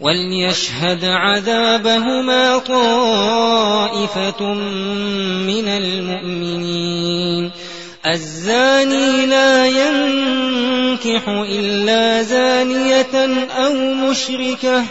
وليشهد عذابهما طائفة من المؤمنين. الزاني لا ينكح إلا زانية أو مشركة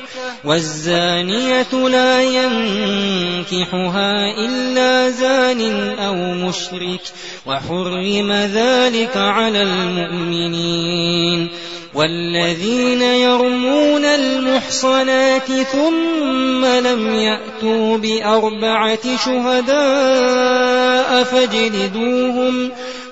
والزانية لا ينكحها إلا زان أو مشرك وحرم ذلك على المؤمنين. والذين يرمون المحصنات ثم لم يأتوا بأربعة شهداء فاجلدوهم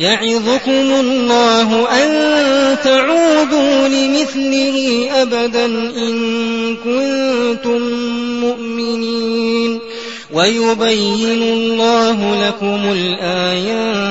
يعظكم الله أن تعودوا لمثله أبدا إن كنتم مؤمنين ويبين الله لكم الآيات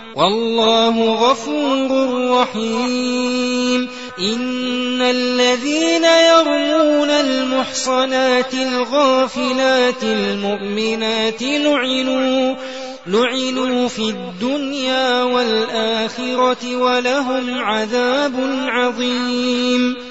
والله غفور رحيم. إن الذين يرمون المحصنات الغافلات المؤمنات لعنوا لعنوا في الدنيا والآخرة ولهم عذاب عظيم.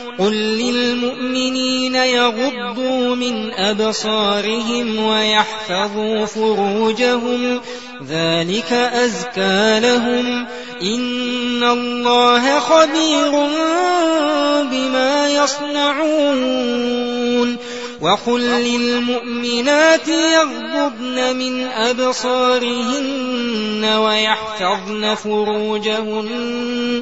قل للمؤمنين يغضوا من أبصارهم ويحفظوا فروجهم ذلك أزكى لهم إن الله خبير بما يصنعون وقل للمؤمنات يغضضن من أبصارهن ويحفظن فروجهن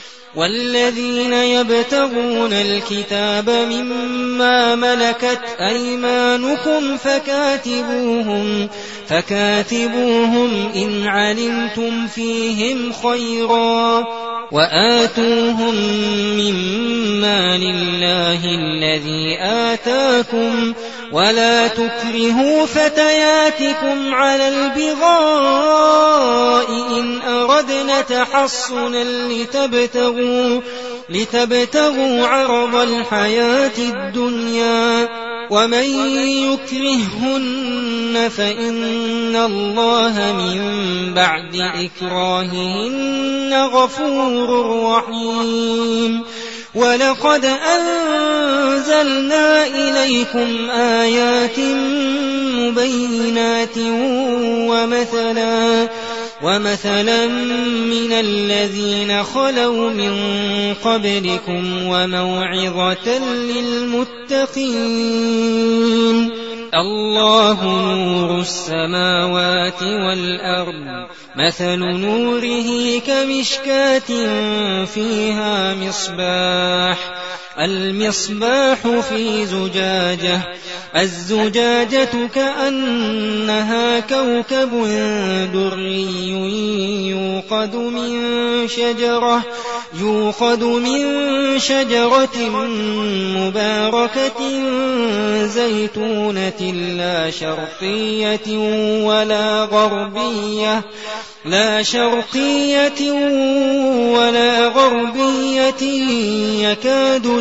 والذين يبتغون الكتاب مما ملكت أيمانكم فكاتبوهم فكاتبوهم إن علمتم فيهم خيرا وآتوهم مما لله الذي آتاكم ولا تكرهوا فتياتكم على البغاء إن أردنا تحصنا لتبتغوا لتبتغوا عرض الحياة الدنيا ومن يكرههن فإن الله من بعد إكراههن غفور رحيم ولقد أنزلنا إليكم آيات مبينات ومثلا ومثلا من الذين خلوا من قبلكم وموعظة للمتقين. الله نور السماوات والأرض مثل نوره كمشكاة فيها مصباح. المصباح في زجاجة الزجاجة كأنها كوكب دري يوقد من شجرة يوقد من شجرة مباركة زيتونة لا شرقية ولا غربية لا شرقية ولا غربية يكاد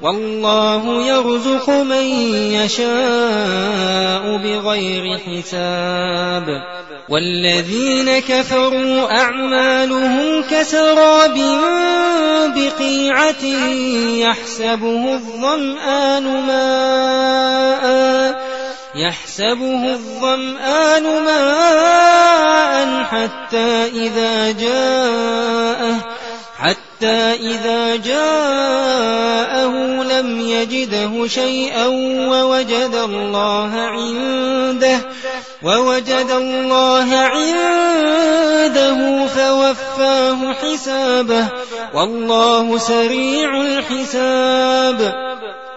والله يرزق من يشاء بغير حساب. والذين كفروا أعمالهم كسراب بقيعة يحسبه الظمآن ماء يحسبه الظمآن ماء حتى إذا جاءه حتى إذا جاءه لم يجده شيئا ووجد الله عنده ووجد الله عنده فوفاه حسابه والله سريع الحساب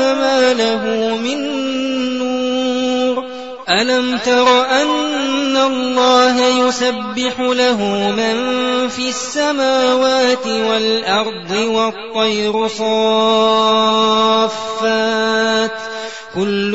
فما له من نور. ألم تر أن الله يسبح له من في السماوات والأرض والطير صافات. كل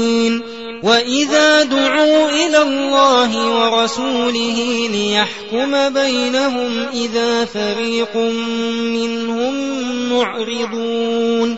وإذا دعوا إلى الله ورسوله ليحكم بينهم إذا فريق منهم معرضون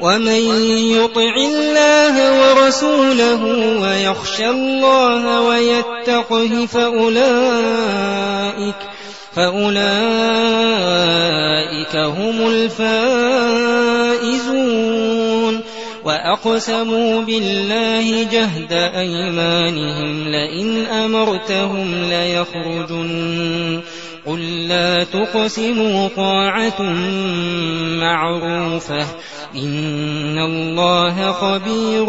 ومن يطع الله ورسوله ويخشى الله ويتقه فأولئك فأولئك هم الفائزون. وأقسموا بالله جهد أيمانهم لئن أمرتهم ليخرجن قل لا تقسموا طاعة معروفة إن الله خبير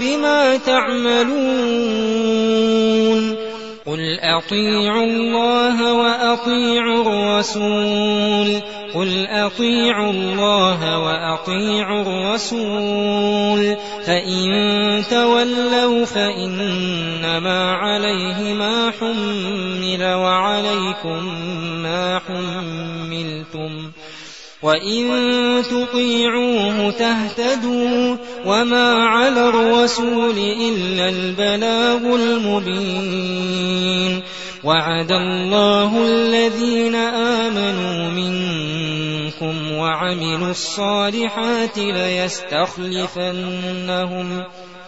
بما تعملون قل أطيعوا الله وأطيعوا الرسول قل أطيعوا الله وأطيعوا الرسول فإن تولوا فإنما عليه ما حمل وعليكم ما حملتم وإن تطيعوه تهتدوا وما على الرسول إلا البلاغ المبين وعد الله الذين آمنوا منكم وعملوا الصالحات ليستخلفنهم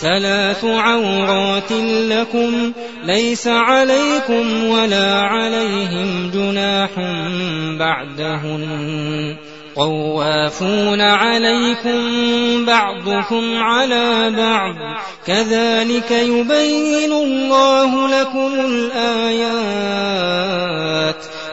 ثلاث عورات لكم ليس عليكم ولا عليهم جناح بعدهن. طوافون عليكم بعضكم على بعض. كذلك يبين الله لكم الآيات.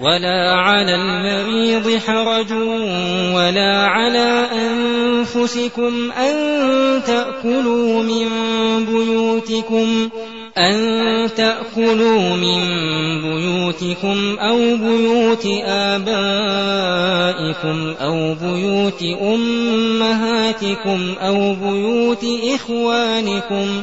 ولا على المريض حرج ولا على أنفسكم أن تأكلوا من بيوتكم أن تأكلوا من بيوتكم أو بيوت آبائكم أو بيوت أمهاتكم أو بيوت إخوانكم.